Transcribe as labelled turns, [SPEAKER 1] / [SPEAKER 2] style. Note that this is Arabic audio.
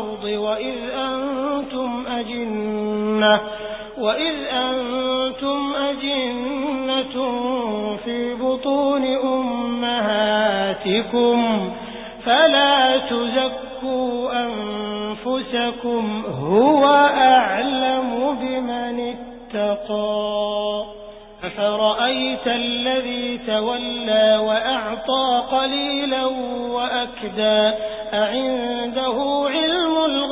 [SPEAKER 1] الأرض وإذ أنتم أجنة وإذ أنتم أجنة في بطون أمهاتكم فلا تزكوا أنفسكم هو أعلم بمن اتقى. أفرأيت الذي تولى وأعطى قليلا وأكدى أعنده علم